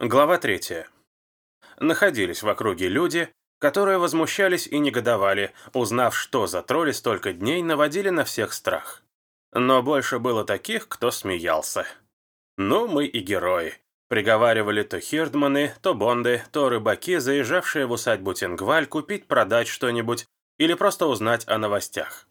Глава 3. Находились в округе люди, которые возмущались и негодовали, узнав, что за тролли столько дней наводили на всех страх. Но больше было таких, кто смеялся. «Ну, мы и герои», — приговаривали то хирдманы, то бонды, то рыбаки, заезжавшие в усадьбу Тенгваль купить, продать что-нибудь или просто узнать о новостях.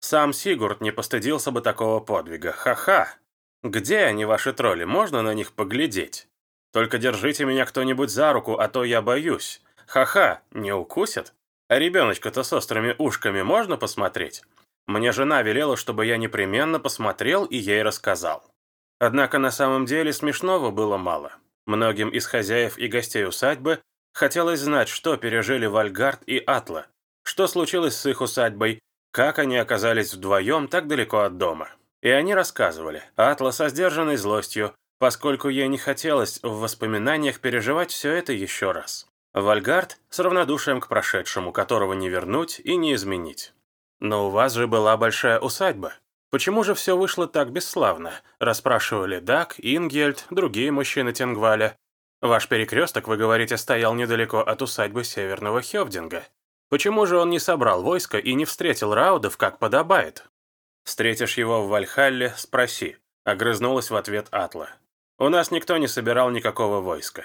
Сам Сигурд не постыдился бы такого подвига. Ха-ха! Где они, ваши тролли? Можно на них поглядеть? Только держите меня кто-нибудь за руку, а то я боюсь. Ха-ха, не укусят? А ребеночка-то с острыми ушками можно посмотреть? Мне жена велела, чтобы я непременно посмотрел и ей рассказал. Однако на самом деле смешного было мало. Многим из хозяев и гостей усадьбы хотелось знать, что пережили Вальгард и Атла, что случилось с их усадьбой, как они оказались вдвоем так далеко от дома. И они рассказывали. Атла со сдержанной злостью, поскольку ей не хотелось в воспоминаниях переживать все это еще раз. Вальгард с равнодушием к прошедшему, которого не вернуть и не изменить. «Но у вас же была большая усадьба. Почему же все вышло так бесславно?» расспрашивали Дак, Ингельд, другие мужчины Тенгваля. «Ваш перекресток, вы говорите, стоял недалеко от усадьбы Северного Хевдинга. Почему же он не собрал войско и не встретил Раудов, как подобает?» «Встретишь его в Вальхалле, спроси», — огрызнулась в ответ Атла. У нас никто не собирал никакого войска.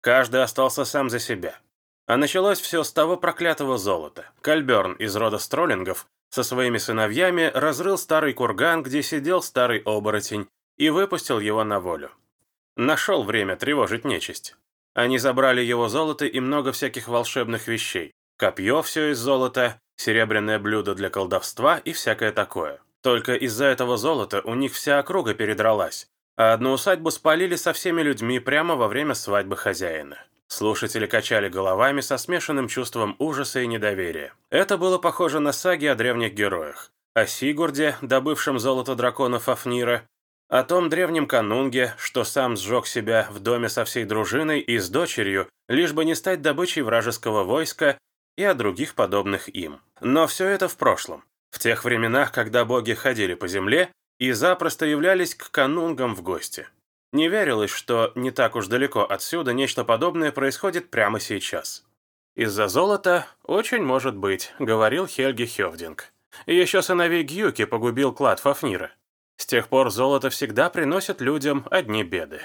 Каждый остался сам за себя. А началось все с того проклятого золота. Кальберн из рода Строллингов со своими сыновьями разрыл старый курган, где сидел старый оборотень, и выпустил его на волю. Нашел время тревожить нечисть. Они забрали его золото и много всяких волшебных вещей. Копье все из золота, серебряное блюдо для колдовства и всякое такое. Только из-за этого золота у них вся округа передралась, а одну усадьбу спалили со всеми людьми прямо во время свадьбы хозяина. Слушатели качали головами со смешанным чувством ужаса и недоверия. Это было похоже на саги о древних героях. О Сигурде, добывшем золото дракона Фафнира, о том древнем канунге, что сам сжег себя в доме со всей дружиной и с дочерью, лишь бы не стать добычей вражеского войска, и о других подобных им. Но все это в прошлом. В тех временах, когда боги ходили по земле, и запросто являлись к канунгам в гости. Не верилось, что не так уж далеко отсюда нечто подобное происходит прямо сейчас. «Из-за золота очень может быть», — говорил Хельги Хевдинг. Еще сыновей Гюки погубил клад Фафнира. С тех пор золото всегда приносит людям одни беды.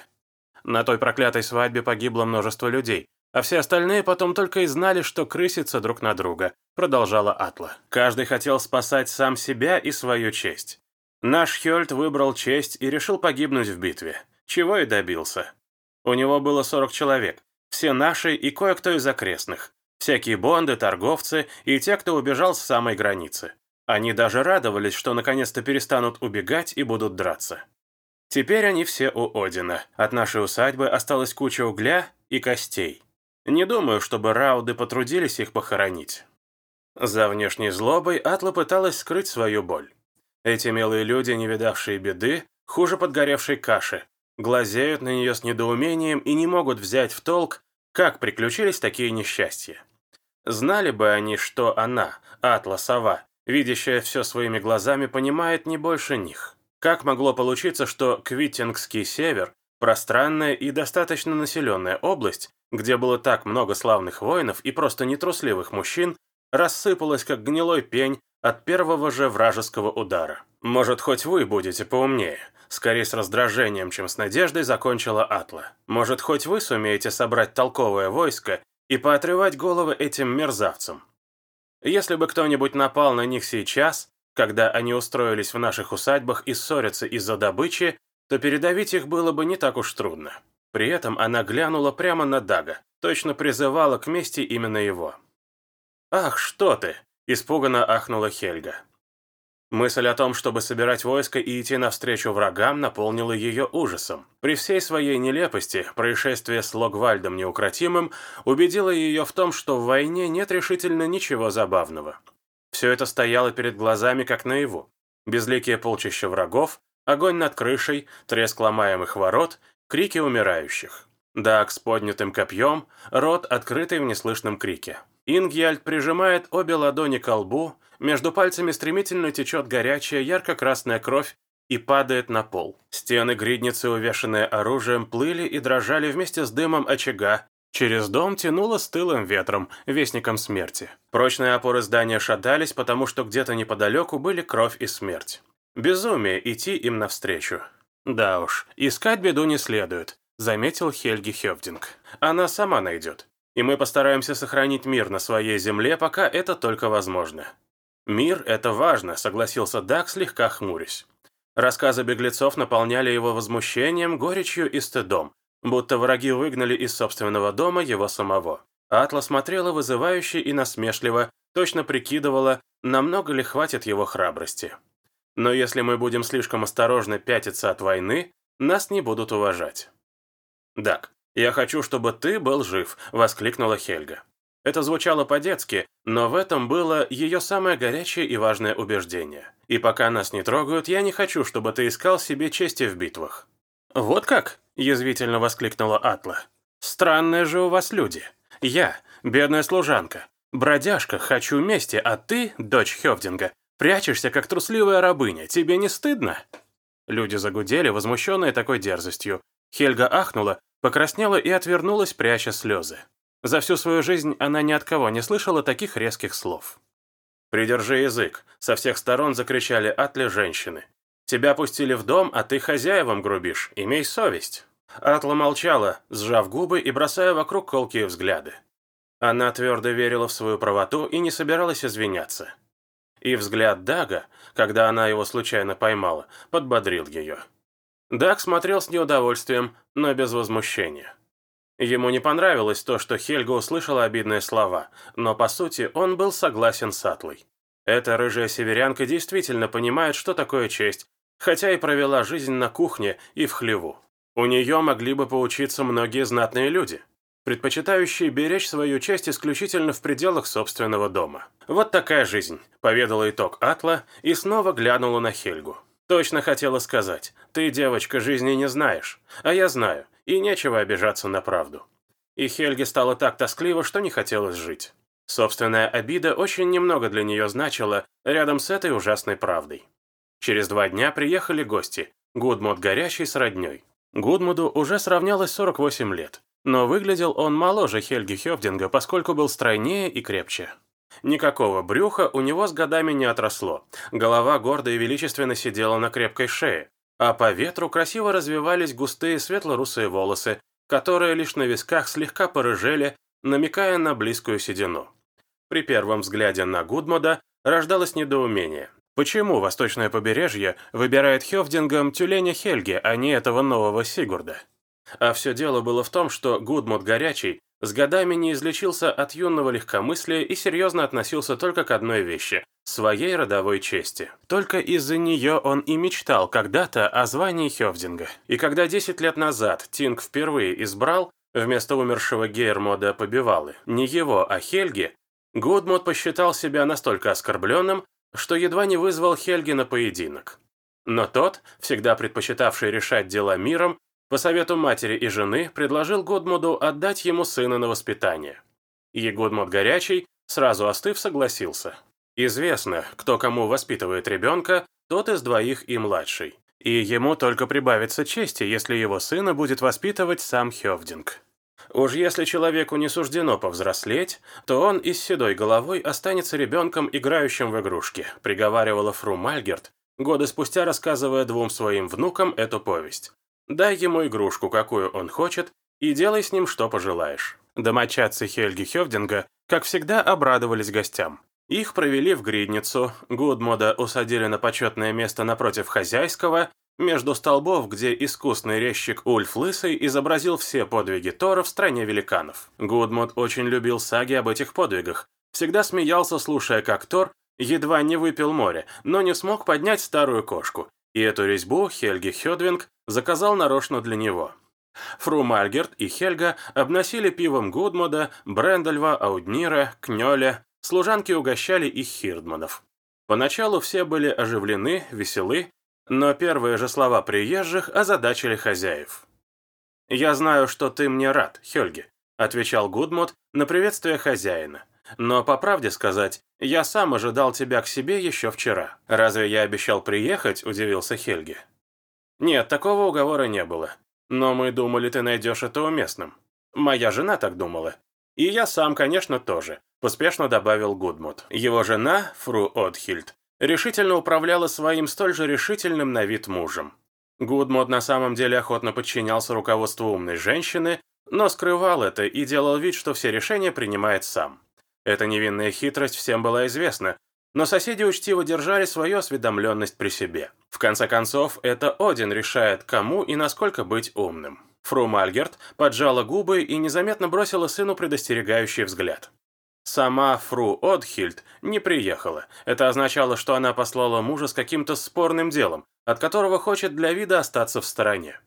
На той проклятой свадьбе погибло множество людей, а все остальные потом только и знали, что крысятся друг на друга, продолжала Атла. Каждый хотел спасать сам себя и свою честь. Наш Хёльд выбрал честь и решил погибнуть в битве, чего и добился. У него было 40 человек, все наши и кое-кто из окрестных, всякие бонды, торговцы и те, кто убежал с самой границы. Они даже радовались, что наконец-то перестанут убегать и будут драться. Теперь они все у Одина. От нашей усадьбы осталась куча угля и костей. Не думаю, чтобы рауды потрудились их похоронить. За внешней злобой Атла пыталась скрыть свою боль. Эти милые люди, не видавшие беды, хуже подгоревшей каши, глазеют на нее с недоумением и не могут взять в толк, как приключились такие несчастья. Знали бы они, что она, Атла-сова, видящая все своими глазами, понимает не больше них. Как могло получиться, что Квиттингский север, пространная и достаточно населенная область, где было так много славных воинов и просто нетрусливых мужчин, рассыпалась как гнилой пень от первого же вражеского удара. «Может, хоть вы будете поумнее?» Скорее с раздражением, чем с надеждой, закончила Атла. «Может, хоть вы сумеете собрать толковое войско и поотрывать головы этим мерзавцам? Если бы кто-нибудь напал на них сейчас, когда они устроились в наших усадьбах и ссорятся из-за добычи, то передавить их было бы не так уж трудно». При этом она глянула прямо на Дага, точно призывала к мести именно его. «Ах, что ты!» Испуганно ахнула Хельга. Мысль о том, чтобы собирать войско и идти навстречу врагам, наполнила ее ужасом. При всей своей нелепости, происшествие с Логвальдом неукротимым убедило ее в том, что в войне нет решительно ничего забавного. Все это стояло перед глазами как наяву. Безликие полчища врагов, огонь над крышей, треск ломаемых ворот, крики умирающих. Дак с поднятым копьем, рот открытый в неслышном крике. Ингьяльд прижимает обе ладони к лбу, между пальцами стремительно течет горячая ярко-красная кровь, и падает на пол. Стены гридницы, увешанные оружием, плыли и дрожали вместе с дымом очага. Через дом тянуло стылым ветром, вестником смерти. Прочные опоры здания шатались, потому что где-то неподалеку были кровь и смерть. Безумие идти им навстречу. Да уж, искать беду не следует, заметил Хельги Хевдинг. Она сама найдет. И мы постараемся сохранить мир на своей земле, пока это только возможно. «Мир — это важно», — согласился Дак, слегка хмурясь. Рассказы беглецов наполняли его возмущением, горечью и стыдом, будто враги выгнали из собственного дома его самого. Атла смотрела вызывающе и насмешливо, точно прикидывала, намного ли хватит его храбрости. Но если мы будем слишком осторожно пятиться от войны, нас не будут уважать. «Дак, я хочу, чтобы ты был жив», — воскликнула Хельга. Это звучало по-детски, но в этом было ее самое горячее и важное убеждение. И пока нас не трогают, я не хочу, чтобы ты искал себе чести в битвах». «Вот как?» – язвительно воскликнула Атла. «Странные же у вас люди. Я, бедная служанка, бродяжка, хочу мести, а ты, дочь Хевдинга, прячешься, как трусливая рабыня. Тебе не стыдно?» Люди загудели, возмущенные такой дерзостью. Хельга ахнула, покраснела и отвернулась, пряча слезы. За всю свою жизнь она ни от кого не слышала таких резких слов. «Придержи язык!» — со всех сторон закричали Атли женщины. «Тебя пустили в дом, а ты хозяевам грубишь. Имей совесть!» Атла молчала, сжав губы и бросая вокруг колкие взгляды. Она твердо верила в свою правоту и не собиралась извиняться. И взгляд Дага, когда она его случайно поймала, подбодрил ее. Даг смотрел с неудовольствием, но без возмущения. Ему не понравилось то, что Хельга услышала обидные слова, но по сути он был согласен с Атлой. Эта рыжая северянка действительно понимает, что такое честь, хотя и провела жизнь на кухне и в хлеву. У нее могли бы поучиться многие знатные люди, предпочитающие беречь свою честь исключительно в пределах собственного дома. Вот такая жизнь, поведала итог Атла и снова глянула на Хельгу. Точно хотела сказать, ты, девочка, жизни не знаешь, а я знаю, и нечего обижаться на правду. И Хельге стало так тоскливо, что не хотелось жить. Собственная обида очень немного для нее значила рядом с этой ужасной правдой. Через два дня приехали гости, Гудмуд горящий с родней. Гудмуду уже сравнялось 48 лет, но выглядел он моложе Хельги Хевдинга, поскольку был стройнее и крепче. Никакого брюха у него с годами не отросло, голова гордо и величественно сидела на крепкой шее, а по ветру красиво развивались густые светло-русые волосы, которые лишь на висках слегка порыжели, намекая на близкую седину. При первом взгляде на Гудмода рождалось недоумение. Почему восточное побережье выбирает Хевдингом тюленя Хельги, а не этого нового Сигурда? А все дело было в том, что Гудмод Горячий с годами не излечился от юного легкомыслия и серьезно относился только к одной вещи своей родовой чести. Только из-за нее он и мечтал когда-то о звании Хевдинга. И когда 10 лет назад Тинг впервые избрал, вместо умершего Гейрмода Побивалы, не его, а Хельги, Гудмод посчитал себя настолько оскорбленным, что едва не вызвал Хельги на поединок. Но тот, всегда предпочитавший решать дела миром, по совету матери и жены предложил Гудмоду отдать ему сына на воспитание. И Гудмод Горячий, сразу остыв, согласился. Известно, кто кому воспитывает ребенка, тот из двоих и младший. И ему только прибавится чести, если его сына будет воспитывать сам Хевдинг. Уж если человеку не суждено повзрослеть, то он и с седой головой останется ребенком, играющим в игрушки, приговаривала фру Мальгерт, годы спустя рассказывая двум своим внукам эту повесть. Дай ему игрушку, какую он хочет, и делай с ним, что пожелаешь. Домочадцы Хельги Хевдинга, как всегда, обрадовались гостям. Их провели в гридницу, Гудмода усадили на почетное место напротив хозяйского, между столбов, где искусный резчик Ульф Лысый изобразил все подвиги Тора в стране великанов. Гудмод очень любил саги об этих подвигах, всегда смеялся, слушая, как Тор едва не выпил море, но не смог поднять старую кошку, и эту резьбу Хельги Хёдвинг заказал нарочно для него. Фру Мальгерт и Хельга обносили пивом Гудмода, Брендельва, Ауднира, Кнёля, Служанки угощали их хирдманов. Поначалу все были оживлены, веселы, но первые же слова приезжих озадачили хозяев. «Я знаю, что ты мне рад, Хельги», — отвечал Гудмут на приветствие хозяина. Но, по правде сказать, я сам ожидал тебя к себе еще вчера. Разве я обещал приехать?» – удивился Хельги. «Нет, такого уговора не было. Но мы думали, ты найдешь это уместным. Моя жена так думала. И я сам, конечно, тоже», – поспешно добавил Гудмут. Его жена, фру Отхильд, решительно управляла своим столь же решительным на вид мужем. Гудмут на самом деле охотно подчинялся руководству умной женщины, но скрывал это и делал вид, что все решения принимает сам. Эта невинная хитрость всем была известна, но соседи учтиво держали свою осведомленность при себе. В конце концов, это Один решает, кому и насколько быть умным. Фру Мальгерт поджала губы и незаметно бросила сыну предостерегающий взгляд. Сама фру Одхильд не приехала. Это означало, что она послала мужа с каким-то спорным делом, от которого хочет для вида остаться в стороне.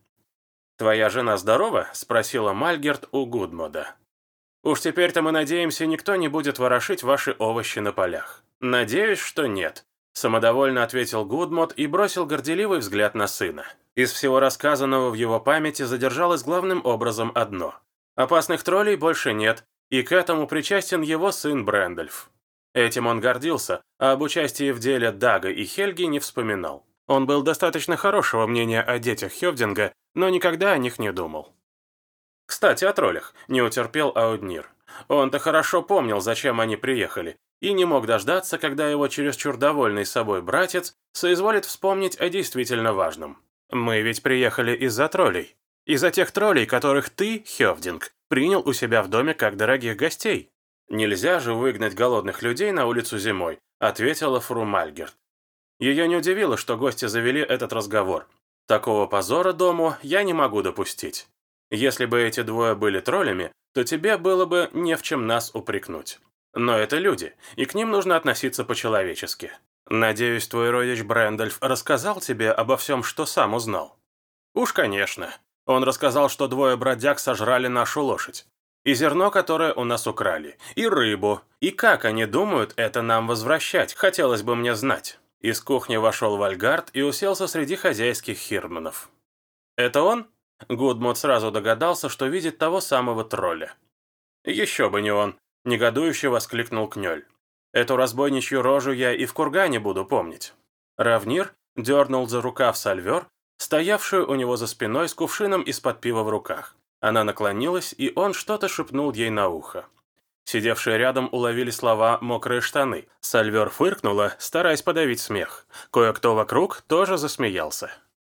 «Твоя жена здорова?» – спросила Мальгерт у Гудмода. «Уж теперь-то мы надеемся, никто не будет ворошить ваши овощи на полях». «Надеюсь, что нет», – самодовольно ответил Гудмод и бросил горделивый взгляд на сына. Из всего рассказанного в его памяти задержалось главным образом одно. Опасных троллей больше нет, и к этому причастен его сын Брэндальф. Этим он гордился, а об участии в деле Дага и Хельги не вспоминал. Он был достаточно хорошего мнения о детях Хевдинга, но никогда о них не думал. Кстати, о троллях не утерпел Ауднир. Он-то хорошо помнил, зачем они приехали, и не мог дождаться, когда его чересчур довольный собой братец соизволит вспомнить о действительно важном. «Мы ведь приехали из-за троллей. Из-за тех троллей, которых ты, Хевдинг, принял у себя в доме как дорогих гостей. Нельзя же выгнать голодных людей на улицу зимой», ответила Фру Мальгерт. Ее не удивило, что гости завели этот разговор. Такого позора дому я не могу допустить. Если бы эти двое были троллями, то тебе было бы не в чем нас упрекнуть. Но это люди, и к ним нужно относиться по-человечески. Надеюсь, твой родич Брэндальф рассказал тебе обо всем, что сам узнал. Уж, конечно. Он рассказал, что двое бродяг сожрали нашу лошадь. И зерно, которое у нас украли. И рыбу. И как они думают это нам возвращать, хотелось бы мне знать. Из кухни вошел Вальгард и уселся среди хозяйских хирманов. «Это он?» Гудмот сразу догадался, что видит того самого тролля. «Еще бы не он!» – негодующе воскликнул Кнёль. «Эту разбойничью рожу я и в кургане буду помнить». Равнир дернул за рукав сальвер, стоявшую у него за спиной с кувшином из-под пива в руках. Она наклонилась, и он что-то шепнул ей на ухо. Сидевшие рядом уловили слова «мокрые штаны». Сальвер фыркнула, стараясь подавить смех. Кое-кто вокруг тоже засмеялся.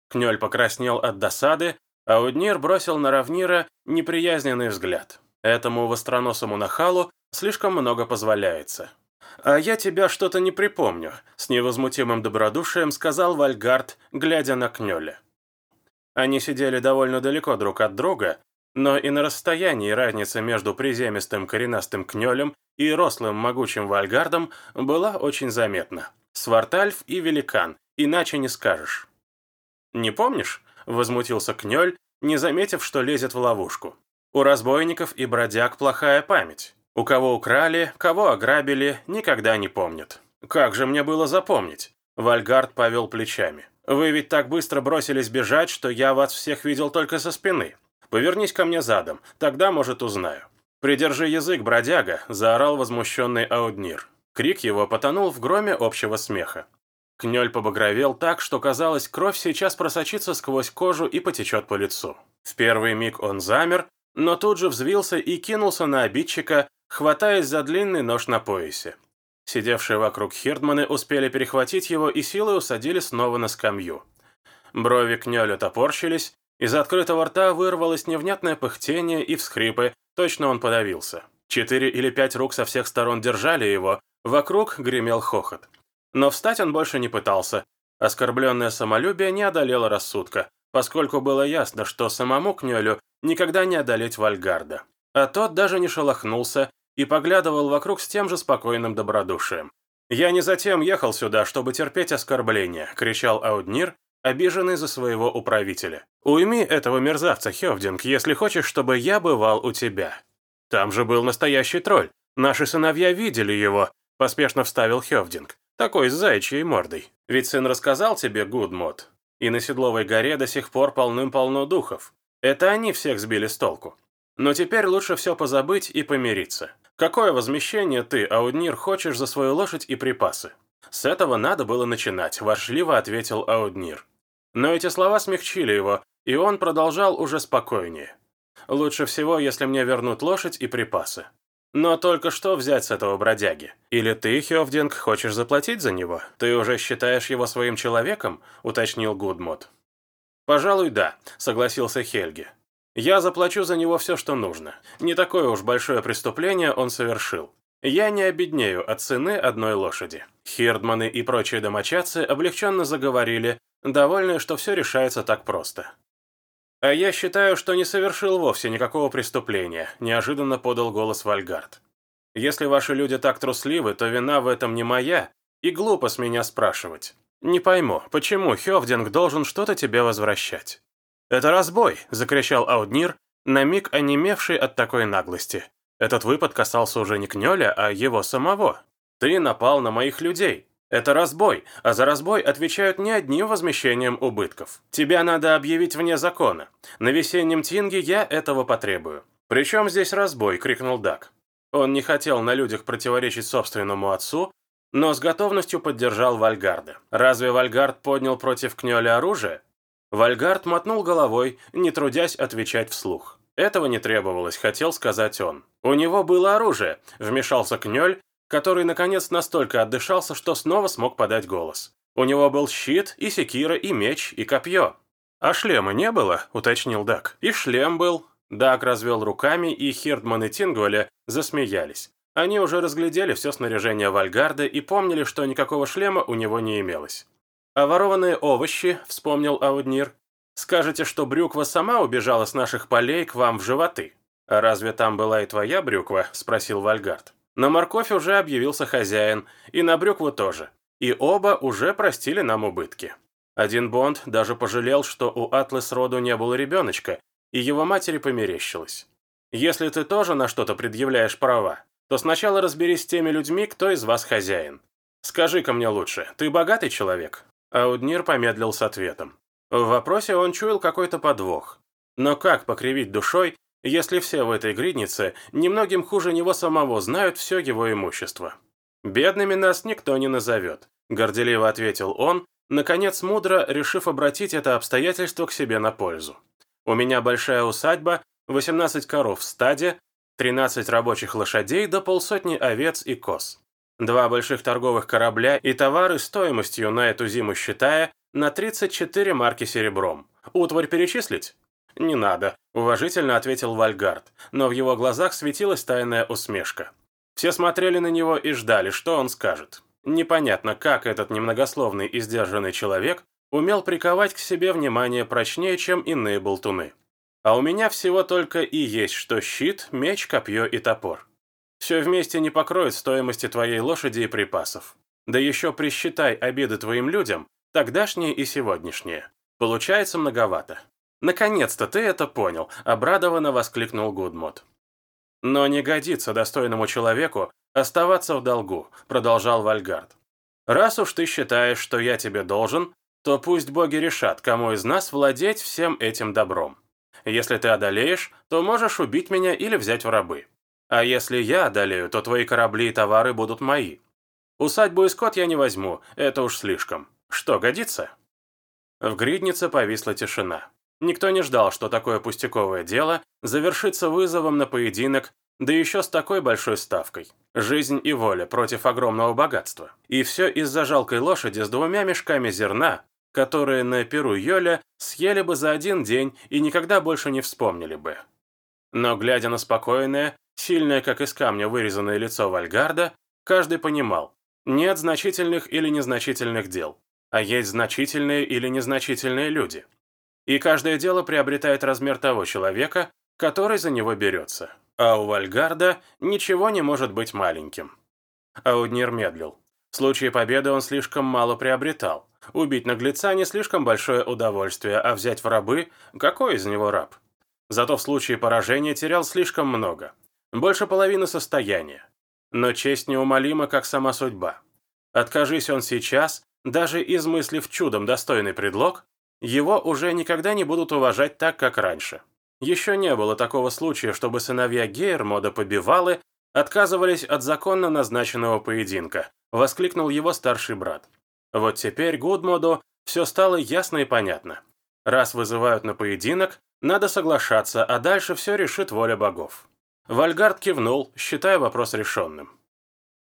Кнёль покраснел от досады, а Уднир бросил на Равнира неприязненный взгляд. Этому востроносому нахалу слишком много позволяется. «А я тебя что-то не припомню», — с невозмутимым добродушием сказал Вальгард, глядя на Кнёля. Они сидели довольно далеко друг от друга, но и на расстоянии разница между приземистым коренастым кнёлем и рослым могучим вальгардом была очень заметна. Свартальф и великан, иначе не скажешь. «Не помнишь?» – возмутился кнёль, не заметив, что лезет в ловушку. «У разбойников и бродяг плохая память. У кого украли, кого ограбили, никогда не помнят. Как же мне было запомнить?» Вальгард повел плечами. «Вы ведь так быстро бросились бежать, что я вас всех видел только со спины. Повернись ко мне задом, тогда, может, узнаю». «Придержи язык, бродяга!» – заорал возмущенный Ауднир. Крик его потонул в громе общего смеха. Кнёль побагровел так, что казалось, кровь сейчас просочится сквозь кожу и потечет по лицу. В первый миг он замер, но тут же взвился и кинулся на обидчика, хватаясь за длинный нож на поясе. Сидевшие вокруг Хирдманы успели перехватить его и силой усадили снова на скамью. Брови Кнёля топорщились, из открытого рта вырвалось невнятное пыхтение и всхрипы, точно он подавился. Четыре или пять рук со всех сторон держали его, вокруг гремел хохот. Но встать он больше не пытался. Оскорбленное самолюбие не одолело рассудка, поскольку было ясно, что самому Кнёлю никогда не одолеть Вальгарда. А тот даже не шелохнулся и поглядывал вокруг с тем же спокойным добродушием. «Я не затем ехал сюда, чтобы терпеть оскорбления», — кричал Ауднир, обиженный за своего управителя. «Уйми этого мерзавца, Хевдинг, если хочешь, чтобы я бывал у тебя». «Там же был настоящий тролль. Наши сыновья видели его», — поспешно вставил Хевдинг. «Такой с заячьей мордой. Ведь сын рассказал тебе, Гудмот. И на Седловой горе до сих пор полным-полно духов. Это они всех сбили с толку. Но теперь лучше все позабыть и помириться. Какое возмещение ты, Ауднир, хочешь за свою лошадь и припасы? С этого надо было начинать, воршливо ответил Ауднир. Но эти слова смягчили его, и он продолжал уже спокойнее. Лучше всего, если мне вернут лошадь и припасы. Но только что взять с этого бродяги? Или ты, Хёвдинг, хочешь заплатить за него? Ты уже считаешь его своим человеком?» – уточнил Гудмот. «Пожалуй, да», – согласился Хельги. «Я заплачу за него все, что нужно. Не такое уж большое преступление он совершил. Я не обеднею от цены одной лошади». Хирдманы и прочие домочадцы облегченно заговорили, довольные, что все решается так просто. «А я считаю, что не совершил вовсе никакого преступления», – неожиданно подал голос Вальгард. «Если ваши люди так трусливы, то вина в этом не моя, и глупо с меня спрашивать. Не пойму, почему Хёвдинг должен что-то тебе возвращать?» «Это разбой!» – закричал Ауднир, на миг онемевший от такой наглости. Этот выпад касался уже не Кнёля, а его самого. «Ты напал на моих людей. Это разбой, а за разбой отвечают не одним возмещением убытков. Тебя надо объявить вне закона. На весеннем тинге я этого потребую. «Причем здесь разбой?» – крикнул Дак. Он не хотел на людях противоречить собственному отцу, но с готовностью поддержал Вальгарда. Разве Вальгард поднял против Кнёля оружие? Вальгард мотнул головой, не трудясь отвечать вслух. Этого не требовалось, хотел сказать он. У него было оружие, вмешался Кнёль, который, наконец, настолько отдышался, что снова смог подать голос. У него был щит, и секира, и меч, и копье. «А шлема не было?» – уточнил Дак. «И шлем был». Дак развел руками, и Хирдман и Тингваля засмеялись. Они уже разглядели все снаряжение Вальгарда и помнили, что никакого шлема у него не имелось. «А ворованные овощи», – вспомнил Ауднир. «Скажете, что брюква сама убежала с наших полей к вам в животы?» «А разве там была и твоя брюква?» – спросил Вальгард. На морковь уже объявился хозяин, и на брюкву тоже. И оба уже простили нам убытки. Один Бонд даже пожалел, что у Атлас роду не было ребеночка, и его матери померещилось. Если ты тоже на что-то предъявляешь права, то сначала разберись с теми людьми, кто из вас хозяин. Скажи-ка мне лучше, ты богатый человек?» Ауднир помедлил с ответом. В вопросе он чуял какой-то подвох. Но как покривить душой, если все в этой гриднице немногим хуже него самого знают все его имущество. «Бедными нас никто не назовет», – горделиво ответил он, наконец мудро решив обратить это обстоятельство к себе на пользу. «У меня большая усадьба, 18 коров в стаде, 13 рабочих лошадей до полсотни овец и коз. Два больших торговых корабля и товары стоимостью на эту зиму считая на 34 марки серебром. Утварь перечислить? «Не надо», – уважительно ответил Вальгард, но в его глазах светилась тайная усмешка. Все смотрели на него и ждали, что он скажет. Непонятно, как этот немногословный и сдержанный человек умел приковать к себе внимание прочнее, чем иные болтуны. А у меня всего только и есть что щит, меч, копье и топор. Все вместе не покроет стоимости твоей лошади и припасов. Да еще присчитай обиды твоим людям, тогдашние и сегодняшние. Получается многовато. «Наконец-то ты это понял!» – обрадованно воскликнул Гудмот. «Но не годится достойному человеку оставаться в долгу», – продолжал Вальгард. «Раз уж ты считаешь, что я тебе должен, то пусть боги решат, кому из нас владеть всем этим добром. Если ты одолеешь, то можешь убить меня или взять в рабы. А если я одолею, то твои корабли и товары будут мои. Усадьбу и скот я не возьму, это уж слишком. Что, годится?» В гриднице повисла тишина. Никто не ждал, что такое пустяковое дело завершится вызовом на поединок, да еще с такой большой ставкой. Жизнь и воля против огромного богатства. И все из-за жалкой лошади с двумя мешками зерна, которые на Перу Йоля съели бы за один день и никогда больше не вспомнили бы. Но глядя на спокойное, сильное как из камня вырезанное лицо Вальгарда, каждый понимал, нет значительных или незначительных дел, а есть значительные или незначительные люди – и каждое дело приобретает размер того человека, который за него берется. А у Вальгарда ничего не может быть маленьким. Ауднир медлил. В случае победы он слишком мало приобретал. Убить наглеца не слишком большое удовольствие, а взять в рабы – какой из него раб? Зато в случае поражения терял слишком много. Больше половины состояния. Но честь неумолима, как сама судьба. Откажись он сейчас, даже измыслив чудом достойный предлог, его уже никогда не будут уважать так, как раньше. Еще не было такого случая, чтобы сыновья Гейермода побивалы отказывались от законно назначенного поединка, воскликнул его старший брат. Вот теперь Гудмоду все стало ясно и понятно. Раз вызывают на поединок, надо соглашаться, а дальше все решит воля богов. Вальгард кивнул, считая вопрос решенным.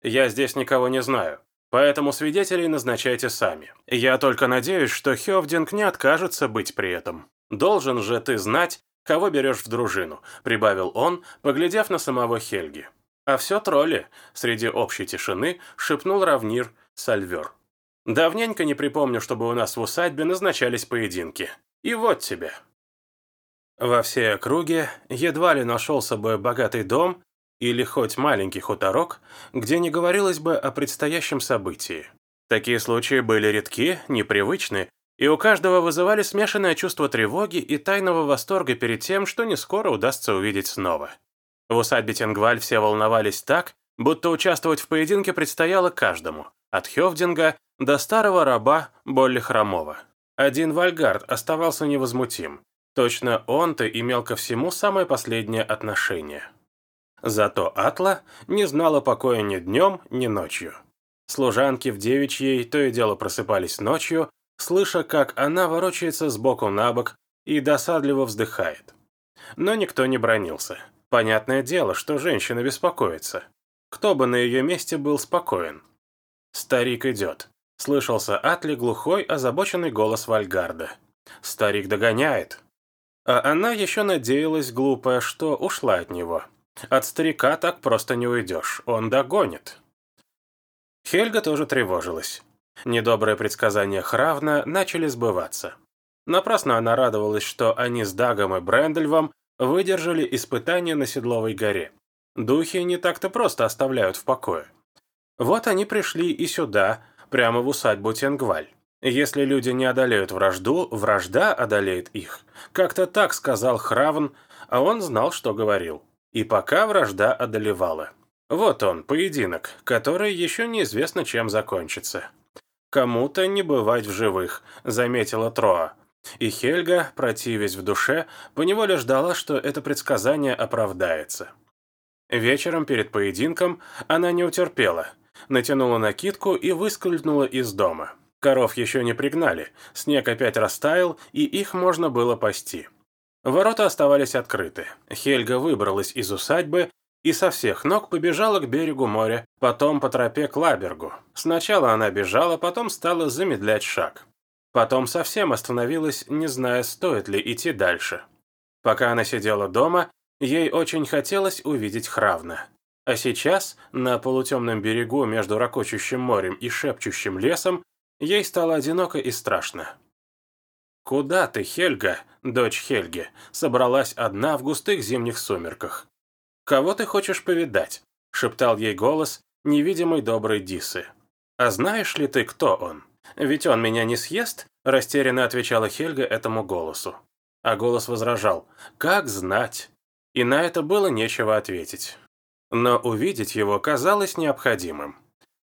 «Я здесь никого не знаю, поэтому свидетелей назначайте сами. Я только надеюсь, что Хевдинг не откажется быть при этом. Должен же ты знать, кого берешь в дружину», — прибавил он, поглядев на самого Хельги. «А все тролли», — среди общей тишины шепнул равнир Сальвер. «Давненько не припомню, чтобы у нас в усадьбе назначались поединки. И вот тебе». Во всей округе едва ли нашелся бы богатый дом или хоть маленький хуторок, где не говорилось бы о предстоящем событии. Такие случаи были редки, непривычны, и у каждого вызывали смешанное чувство тревоги и тайного восторга перед тем, что не скоро удастся увидеть снова. В усадьбе Тенгваль все волновались так, будто участвовать в поединке предстояло каждому, от Хевдинга до старого раба Болли Хромова. Один Вальгард оставался невозмутим. Точно он-то имел ко всему самое последнее отношение. Зато Атла не знала покоя ни днем, ни ночью. Служанки в девичьей то и дело просыпались ночью, слыша, как она ворочается сбоку на бок и досадливо вздыхает. Но никто не бронился. Понятное дело, что женщина беспокоится. Кто бы на ее месте был спокоен? «Старик идет», — слышался Атли глухой, озабоченный голос Вальгарда. «Старик догоняет». А она еще надеялась, глупая, что ушла от него. От старика так просто не уйдешь, он догонит. Хельга тоже тревожилась. Недобрые предсказания Хравна начали сбываться. Напрасно она радовалась, что они с Дагом и Брендельвом выдержали испытание на Седловой горе. Духи не так-то просто оставляют в покое. Вот они пришли и сюда, прямо в усадьбу Тенгваль. Если люди не одолеют вражду, вражда одолеет их. Как-то так сказал Хравн, а он знал, что говорил. И пока вражда одолевала. Вот он, поединок, который еще неизвестно, чем закончится. «Кому-то не бывать в живых», — заметила Троа. И Хельга, противясь в душе, поневоле ждала, что это предсказание оправдается. Вечером перед поединком она не утерпела, натянула накидку и выскользнула из дома. Коров еще не пригнали, снег опять растаял, и их можно было пасти. Ворота оставались открыты. Хельга выбралась из усадьбы и со всех ног побежала к берегу моря, потом по тропе к Лабергу. Сначала она бежала, потом стала замедлять шаг. Потом совсем остановилась, не зная, стоит ли идти дальше. Пока она сидела дома, ей очень хотелось увидеть Хравна. А сейчас, на полутемном берегу между ракочущим морем и шепчущим лесом, Ей стало одиноко и страшно. «Куда ты, Хельга, дочь Хельги, собралась одна в густых зимних сумерках? Кого ты хочешь повидать?» — шептал ей голос невидимой доброй Дисы. «А знаешь ли ты, кто он? Ведь он меня не съест?» — растерянно отвечала Хельга этому голосу. А голос возражал «Как знать?» И на это было нечего ответить. Но увидеть его казалось необходимым.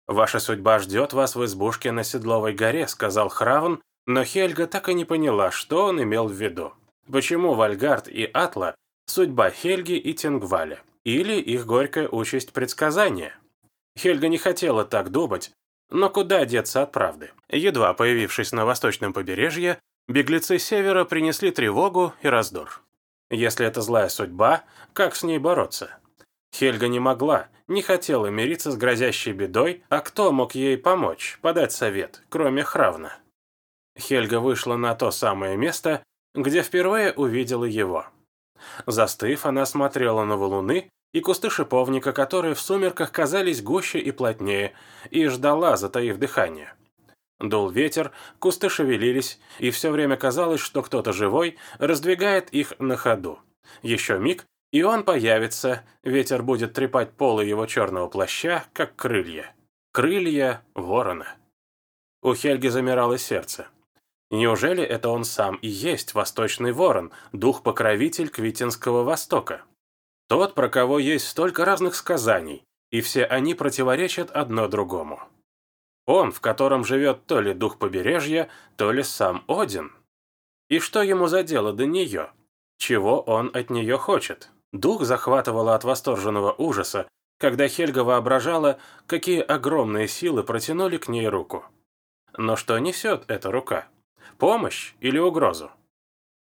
«Ваша судьба ждет вас в избушке на Седловой горе», — сказал Хравн, но Хельга так и не поняла, что он имел в виду. Почему Вальгард и Атла — судьба Хельги и Тенгваля? Или их горькая участь предсказания? Хельга не хотела так думать, но куда деться от правды? Едва появившись на восточном побережье, беглецы севера принесли тревогу и раздор. Если это злая судьба, как с ней бороться? Хельга не могла, не хотела мириться с грозящей бедой, а кто мог ей помочь, подать совет, кроме Хравна? Хельга вышла на то самое место, где впервые увидела его. Застыв, она смотрела на валуны и кусты шиповника, которые в сумерках казались гуще и плотнее, и ждала, затаив дыхание. Дул ветер, кусты шевелились, и все время казалось, что кто-то живой раздвигает их на ходу. Еще миг, и он появится, ветер будет трепать полы его черного плаща, как крылья. Крылья ворона. У Хельги замирало сердце. Неужели это он сам и есть восточный ворон, дух-покровитель Квитинского Востока? Тот, про кого есть столько разных сказаний, и все они противоречат одно другому. Он, в котором живет то ли дух побережья, то ли сам Один. И что ему за дело до нее? Чего он от нее хочет? Дух захватывало от восторженного ужаса, когда Хельга воображала, какие огромные силы протянули к ней руку. Но что несет эта рука? Помощь или угрозу?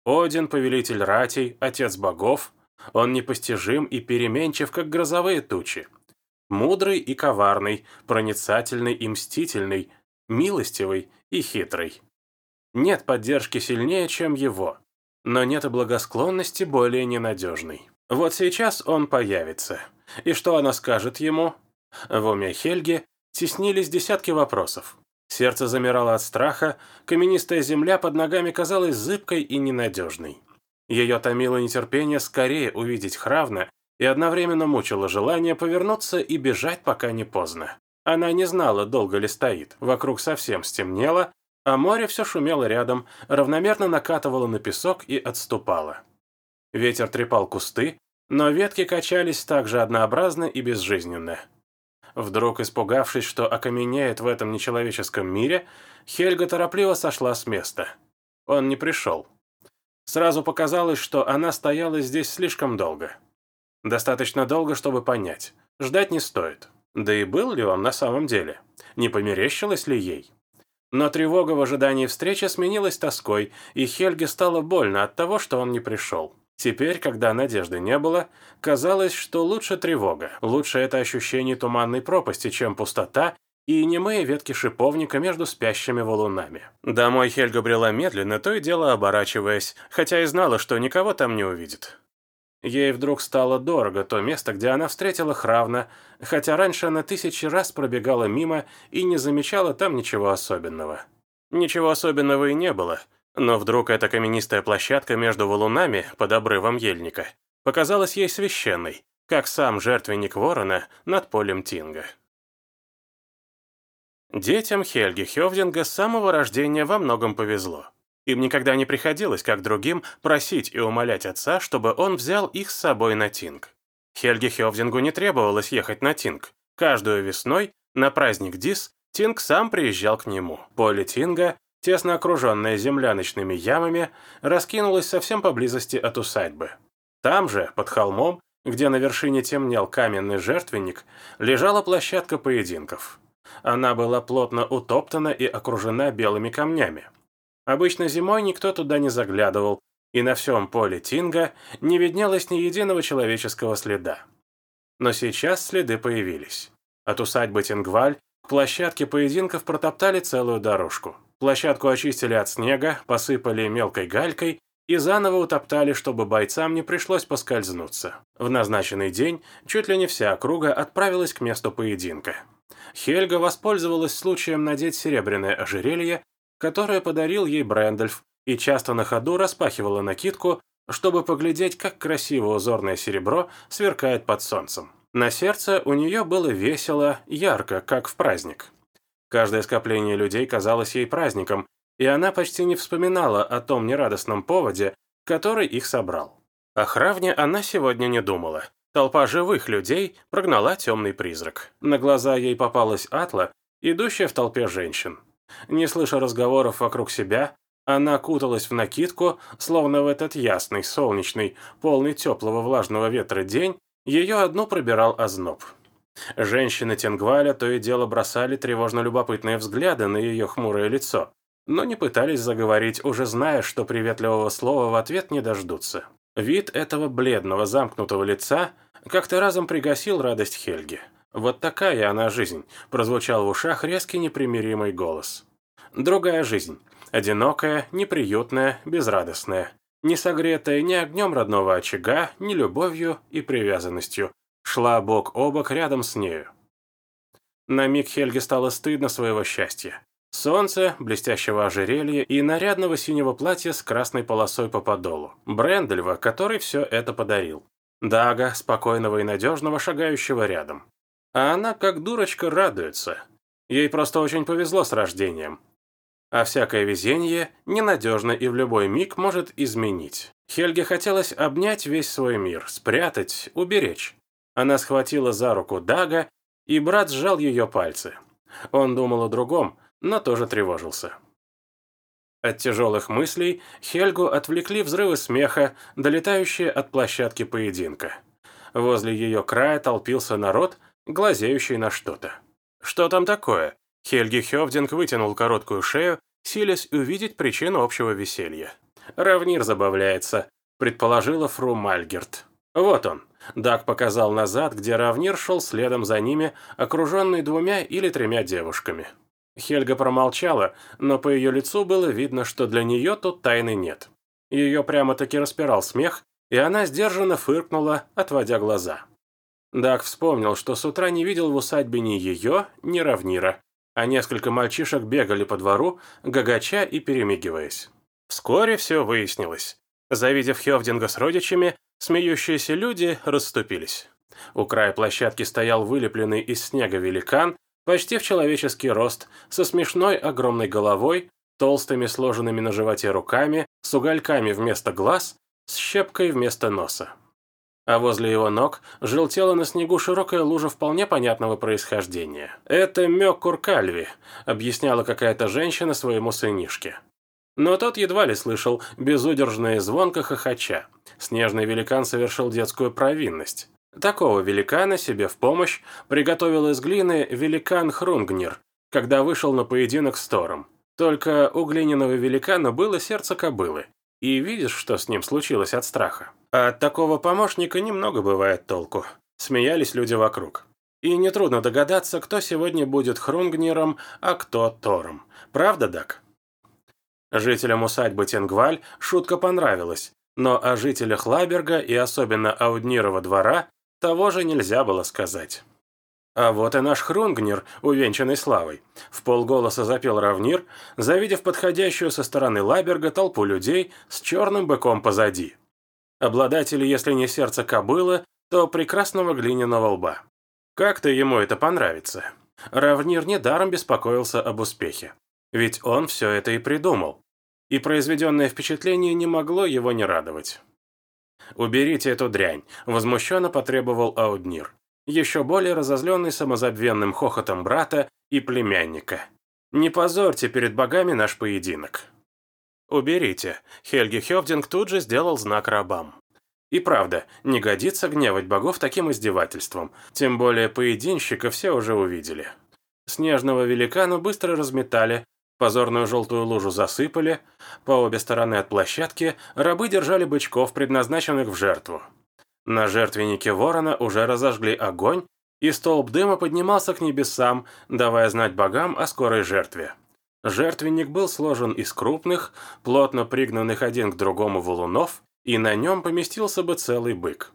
Один, повелитель ратей, отец богов, он непостижим и переменчив, как грозовые тучи. Мудрый и коварный, проницательный и мстительный, милостивый и хитрый. Нет поддержки сильнее, чем его, но нет и благосклонности более ненадежной. Вот сейчас он появится. И что она скажет ему? В уме Хельги теснились десятки вопросов. Сердце замирало от страха, каменистая земля под ногами казалась зыбкой и ненадежной. Ее томило нетерпение скорее увидеть Хравна и одновременно мучило желание повернуться и бежать, пока не поздно. Она не знала, долго ли стоит. Вокруг совсем стемнело, а море все шумело рядом, равномерно накатывало на песок и отступало. Ветер трепал кусты, но ветки качались так же однообразно и безжизненно. Вдруг, испугавшись, что окаменеет в этом нечеловеческом мире, Хельга торопливо сошла с места. Он не пришел. Сразу показалось, что она стояла здесь слишком долго. Достаточно долго, чтобы понять. Ждать не стоит. Да и был ли он на самом деле? Не померещилось ли ей? Но тревога в ожидании встречи сменилась тоской, и Хельге стало больно от того, что он не пришел. Теперь, когда надежды не было, казалось, что лучше тревога, лучше это ощущение туманной пропасти, чем пустота и немые ветки шиповника между спящими валунами. Домой Хельга брела медленно, то и дело оборачиваясь, хотя и знала, что никого там не увидит. Ей вдруг стало дорого то место, где она встретила Хравна, хотя раньше она тысячи раз пробегала мимо и не замечала там ничего особенного. Ничего особенного и не было, но вдруг эта каменистая площадка между валунами под обрывом ельника показалась ей священной, как сам жертвенник ворона над полем Тинга. Детям Хельги Хевдинга с самого рождения во многом повезло. Им никогда не приходилось, как другим, просить и умолять отца, чтобы он взял их с собой на Тинг. Хельге Хевдингу не требовалось ехать на Тинг. Каждую весной, на праздник Дис, Тинг сам приезжал к нему. Поле Тинга тесно окруженная земляночными ямами, раскинулась совсем поблизости от усадьбы. Там же, под холмом, где на вершине темнел каменный жертвенник, лежала площадка поединков. Она была плотно утоптана и окружена белыми камнями. Обычно зимой никто туда не заглядывал, и на всем поле Тинга не виднелось ни единого человеческого следа. Но сейчас следы появились. От усадьбы Тингваль к площадке поединков протоптали целую дорожку. Площадку очистили от снега, посыпали мелкой галькой и заново утоптали, чтобы бойцам не пришлось поскользнуться. В назначенный день чуть ли не вся округа отправилась к месту поединка. Хельга воспользовалась случаем надеть серебряное ожерелье, которое подарил ей Брэндальф, и часто на ходу распахивала накидку, чтобы поглядеть, как красиво узорное серебро сверкает под солнцем. На сердце у нее было весело, ярко, как в праздник. Каждое скопление людей казалось ей праздником, и она почти не вспоминала о том нерадостном поводе, который их собрал. О Хравне она сегодня не думала. Толпа живых людей прогнала темный призрак. На глаза ей попалась Атла, идущая в толпе женщин. Не слыша разговоров вокруг себя, она куталась в накидку, словно в этот ясный, солнечный, полный теплого влажного ветра день ее одну пробирал озноб. Женщины Тенгваля то и дело бросали тревожно любопытные взгляды на ее хмурое лицо, но не пытались заговорить, уже зная, что приветливого слова в ответ не дождутся. Вид этого бледного замкнутого лица как-то разом пригасил радость Хельги. «Вот такая она жизнь», – прозвучал в ушах резкий непримиримый голос. Другая жизнь. Одинокая, неприютная, безрадостная. Не согретая ни огнем родного очага, ни любовью и привязанностью, шла бок о бок рядом с нею. На миг Хельге стало стыдно своего счастья. Солнце, блестящего ожерелья и нарядного синего платья с красной полосой по подолу. Брендельва, который все это подарил. Дага, спокойного и надежного, шагающего рядом. А она, как дурочка, радуется. Ей просто очень повезло с рождением. А всякое везение ненадежно и в любой миг может изменить. Хельге хотелось обнять весь свой мир, спрятать, уберечь. Она схватила за руку Дага, и брат сжал ее пальцы. Он думал о другом, но тоже тревожился. От тяжелых мыслей Хельгу отвлекли взрывы смеха, долетающие от площадки поединка. Возле ее края толпился народ, глазеющий на что-то. «Что там такое?» Хельги Хевдинг вытянул короткую шею, силясь увидеть причину общего веселья. «Равнир забавляется», — предположила фру Мальгерт. «Вот он». Даг показал назад, где Равнир шел следом за ними, окруженный двумя или тремя девушками. Хельга промолчала, но по ее лицу было видно, что для нее тут тайны нет. Ее прямо-таки распирал смех, и она сдержанно фыркнула, отводя глаза. Даг вспомнил, что с утра не видел в усадьбе ни ее, ни Равнира, а несколько мальчишек бегали по двору, гагача и перемигиваясь. Вскоре все выяснилось. Завидев Хевдинга с родичами, смеющиеся люди расступились. У края площадки стоял вылепленный из снега великан, почти в человеческий рост, со смешной огромной головой, толстыми сложенными на животе руками, с угольками вместо глаз, с щепкой вместо носа. А возле его ног желтела на снегу широкая лужа вполне понятного происхождения. «Это Мёккур Кальви», — объясняла какая-то женщина своему сынишке. Но тот едва ли слышал безудержное звонко хохоча. Снежный великан совершил детскую провинность. Такого великана себе в помощь приготовил из глины великан Хрунгнир, когда вышел на поединок с Тором. Только у глиняного великана было сердце кобылы. И видишь, что с ним случилось от страха. А от такого помощника немного бывает толку. Смеялись люди вокруг. И нетрудно догадаться, кто сегодня будет Хрунгниром, а кто Тором. Правда, Дак? Жителям усадьбы Тенгваль шутка понравилась, но о жителях Лаберга и особенно Ауднирова двора того же нельзя было сказать. А вот и наш Хрунгнир, увенчанный славой. В полголоса запел Равнир, завидев подходящую со стороны Лаберга толпу людей с черным быком позади. Обладатели, если не сердца кобылы, то прекрасного глиняного лба. Как-то ему это понравится. Равнир недаром беспокоился об успехе. Ведь он все это и придумал. И произведенное впечатление не могло его не радовать. «Уберите эту дрянь», – возмущенно потребовал Ауднир, еще более разозленный самозабвенным хохотом брата и племянника. «Не позорьте перед богами наш поединок». «Уберите», – Хельги Хевдинг тут же сделал знак рабам. И правда, не годится гневать богов таким издевательством, тем более поединщика все уже увидели. Снежного великана быстро разметали, Позорную желтую лужу засыпали, по обе стороны от площадки рабы держали бычков, предназначенных в жертву. На жертвеннике ворона уже разожгли огонь, и столб дыма поднимался к небесам, давая знать богам о скорой жертве. Жертвенник был сложен из крупных, плотно пригнанных один к другому валунов, и на нем поместился бы целый бык.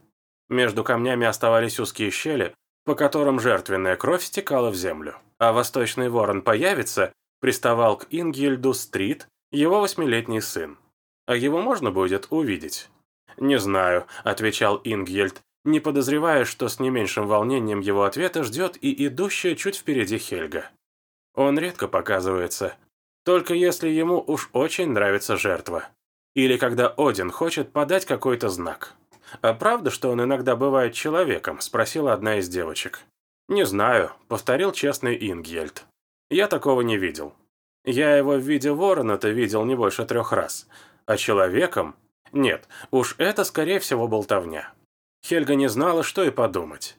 Между камнями оставались узкие щели, по которым жертвенная кровь стекала в землю. А восточный ворон появится, приставал к Ингельду Стрит его восьмилетний сын. А его можно будет увидеть? «Не знаю», — отвечал Ингельд, не подозревая, что с не меньшим волнением его ответа ждет и идущая чуть впереди Хельга. Он редко показывается, только если ему уж очень нравится жертва. Или когда Один хочет подать какой-то знак. «А правда, что он иногда бывает человеком?» – спросила одна из девочек. «Не знаю», – повторил честный Ингельд. Я такого не видел. Я его в виде ворона-то видел не больше трех раз. А человеком? Нет, уж это, скорее всего, болтовня. Хельга не знала, что и подумать.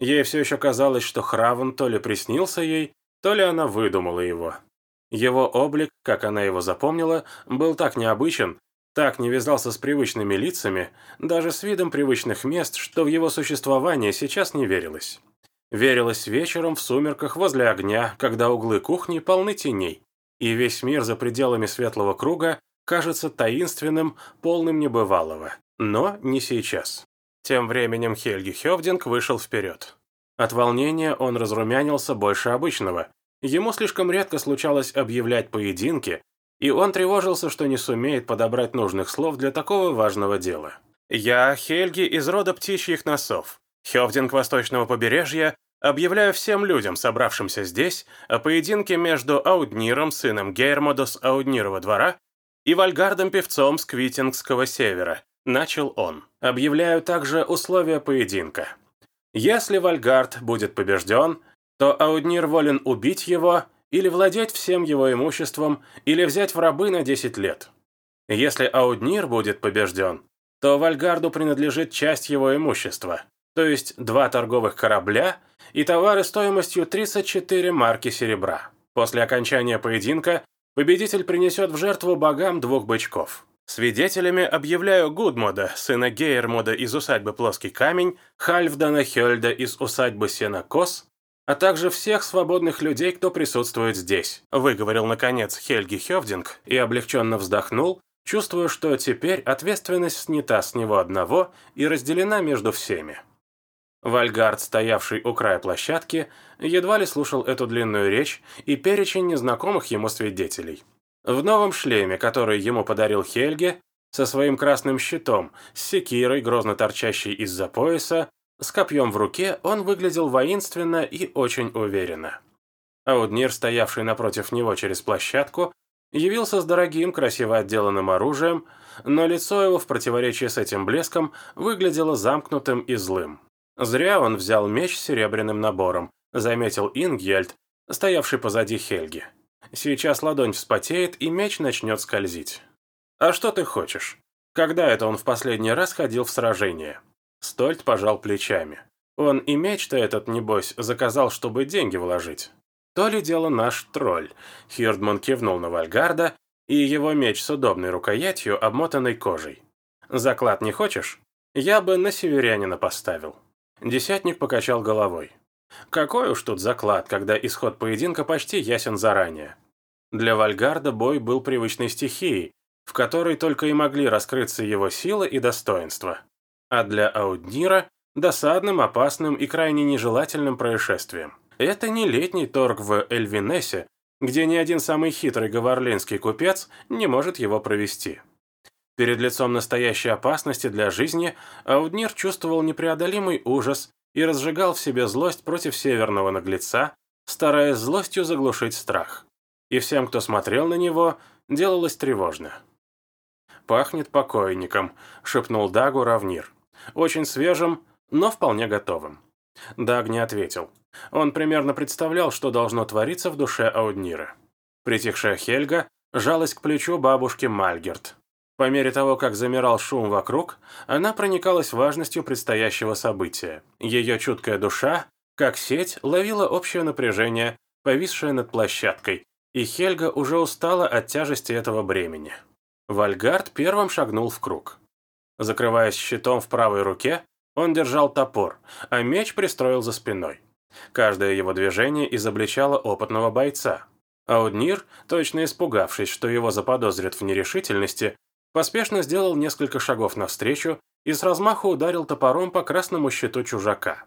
Ей все еще казалось, что Хравен то ли приснился ей, то ли она выдумала его. Его облик, как она его запомнила, был так необычен, так не вязался с привычными лицами, даже с видом привычных мест, что в его существование сейчас не верилось. Верилось вечером в сумерках возле огня, когда углы кухни полны теней, и весь мир за пределами светлого круга кажется таинственным, полным небывалого. Но не сейчас. Тем временем Хельги Хевдинг вышел вперед. От волнения он разрумянился больше обычного. Ему слишком редко случалось объявлять поединки, и он тревожился, что не сумеет подобрать нужных слов для такого важного дела. «Я Хельги из рода птичьих носов. Хевдинг Восточного побережья Объявляю всем людям, собравшимся здесь, о поединке между Аудниром, сыном Гейрмода с Ауднирова двора, и Вальгардом-певцом с Квитингского севера. Начал он. Объявляю также условия поединка. Если Вальгард будет побежден, то Ауднир волен убить его или владеть всем его имуществом, или взять в рабы на 10 лет. Если Ауднир будет побежден, то Вальгарду принадлежит часть его имущества. То есть два торговых корабля и товары стоимостью 34 марки серебра. После окончания поединка победитель принесет в жертву богам двух бычков. Свидетелями объявляю Гудмода, сына Гейермода из усадьбы Плоский Камень, Хальфдана Хельда из усадьбы Сенокос, а также всех свободных людей, кто присутствует здесь», выговорил, наконец, Хельги Хевдинг и облегченно вздохнул, чувствуя, что теперь ответственность снята с него одного и разделена между всеми. Вальгард, стоявший у края площадки, едва ли слушал эту длинную речь и перечень незнакомых ему свидетелей. В новом шлеме, который ему подарил Хельге, со своим красным щитом, с секирой, грозно торчащей из-за пояса, с копьем в руке, он выглядел воинственно и очень уверенно. Ауднир, стоявший напротив него через площадку, явился с дорогим, красиво отделанным оружием, но лицо его в противоречии с этим блеском выглядело замкнутым и злым. Зря он взял меч с серебряным набором, заметил Ингельд, стоявший позади Хельги. Сейчас ладонь вспотеет, и меч начнет скользить. «А что ты хочешь? Когда это он в последний раз ходил в сражение?» Стольт пожал плечами. Он и меч-то этот, небось, заказал, чтобы деньги вложить. То ли дело наш тролль. Хирдман кивнул на Вальгарда, и его меч с удобной рукоятью, обмотанной кожей. «Заклад не хочешь? Я бы на северянина поставил». Десятник покачал головой. Какой уж тут заклад, когда исход поединка почти ясен заранее. Для Вальгарда бой был привычной стихией, в которой только и могли раскрыться его сила и достоинство. А для Ауднира – досадным, опасным и крайне нежелательным происшествием. Это не летний торг в Эльвинесе, где ни один самый хитрый говорлинский купец не может его провести. Перед лицом настоящей опасности для жизни Ауднир чувствовал непреодолимый ужас и разжигал в себе злость против северного наглеца, стараясь злостью заглушить страх. И всем, кто смотрел на него, делалось тревожно. «Пахнет покойником», — шепнул Дагу Равнир. «Очень свежим, но вполне готовым». Даг не ответил. Он примерно представлял, что должно твориться в душе Ауднира. Притихшая Хельга жалась к плечу бабушки Мальгерт. По мере того, как замирал шум вокруг, она проникалась важностью предстоящего события. Ее чуткая душа, как сеть, ловила общее напряжение, повисшее над площадкой, и Хельга уже устала от тяжести этого бремени. Вальгард первым шагнул в круг. Закрываясь щитом в правой руке, он держал топор, а меч пристроил за спиной. Каждое его движение изобличало опытного бойца. Ауднир, точно испугавшись, что его заподозрят в нерешительности, поспешно сделал несколько шагов навстречу и с размаху ударил топором по красному щиту чужака.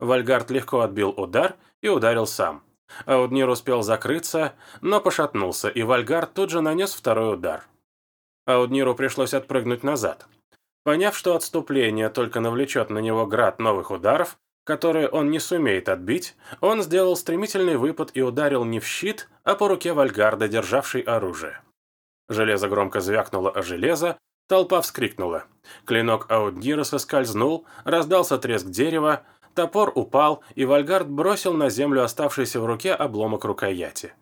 Вальгард легко отбил удар и ударил сам. Ауднир успел закрыться, но пошатнулся, и Вальгард тут же нанес второй удар. Аудниру пришлось отпрыгнуть назад. Поняв, что отступление только навлечет на него град новых ударов, которые он не сумеет отбить, он сделал стремительный выпад и ударил не в щит, а по руке Вальгарда, державшей оружие. Железо громко звякнуло о железо, толпа вскрикнула. Клинок Ауднира соскользнул, раздался треск дерева, топор упал, и Вальгард бросил на землю оставшийся в руке обломок рукояти.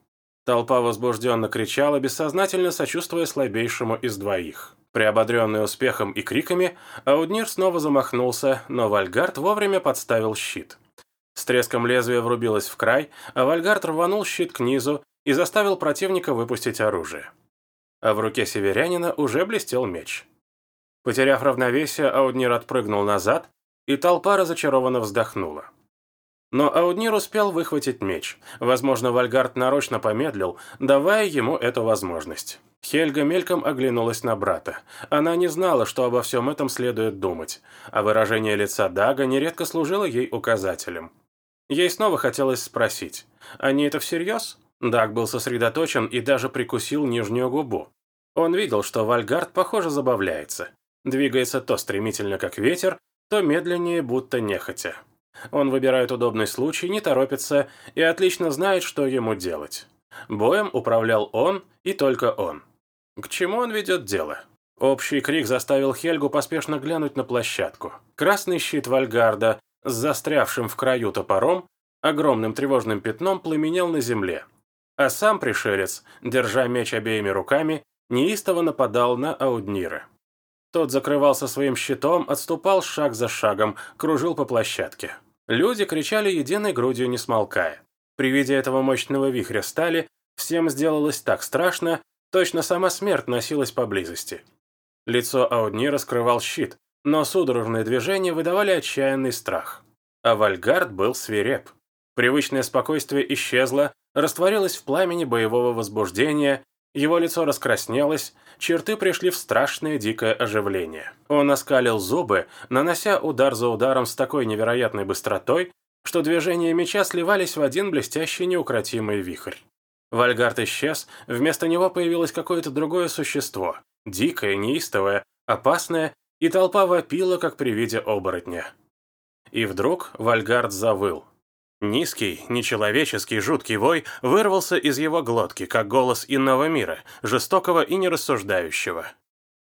Толпа возбужденно кричала, бессознательно сочувствуя слабейшему из двоих. Приободренный успехом и криками, Ауднир снова замахнулся, но Вальгард вовремя подставил щит. С треском лезвия врубилось в край, а Вальгард рванул щит к низу и заставил противника выпустить оружие а в руке северянина уже блестел меч. Потеряв равновесие, Ауднир отпрыгнул назад, и толпа разочарованно вздохнула. Но Ауднир успел выхватить меч. Возможно, Вальгард нарочно помедлил, давая ему эту возможность. Хельга мельком оглянулась на брата. Она не знала, что обо всем этом следует думать, а выражение лица Дага нередко служило ей указателем. Ей снова хотелось спросить, они это всерьез? Даг был сосредоточен и даже прикусил нижнюю губу. Он видел, что Вальгард, похоже, забавляется. Двигается то стремительно, как ветер, то медленнее, будто нехотя. Он выбирает удобный случай, не торопится и отлично знает, что ему делать. Боем управлял он и только он. К чему он ведет дело? Общий крик заставил Хельгу поспешно глянуть на площадку. Красный щит Вальгарда с застрявшим в краю топором, огромным тревожным пятном пламенел на земле. А сам пришелец, держа меч обеими руками, неистово нападал на Ауднира. Тот закрывался своим щитом, отступал шаг за шагом, кружил по площадке. Люди кричали единой грудью, не смолкая. При виде этого мощного вихря стали, всем сделалось так страшно, точно сама смерть носилась поблизости. Лицо Аудни раскрывал щит, но судорожные движения выдавали отчаянный страх. А Вальгард был свиреп. Привычное спокойствие исчезло, растворилось в пламени боевого возбуждения, его лицо раскраснелось, черты пришли в страшное дикое оживление. Он оскалил зубы, нанося удар за ударом с такой невероятной быстротой, что движения меча сливались в один блестящий неукротимый вихрь. Вальгард исчез, вместо него появилось какое-то другое существо, дикое, неистовое, опасное, и толпа вопила, как при виде оборотня. И вдруг Вальгард завыл. Низкий, нечеловеческий, жуткий вой вырвался из его глотки, как голос иного мира, жестокого и нерассуждающего.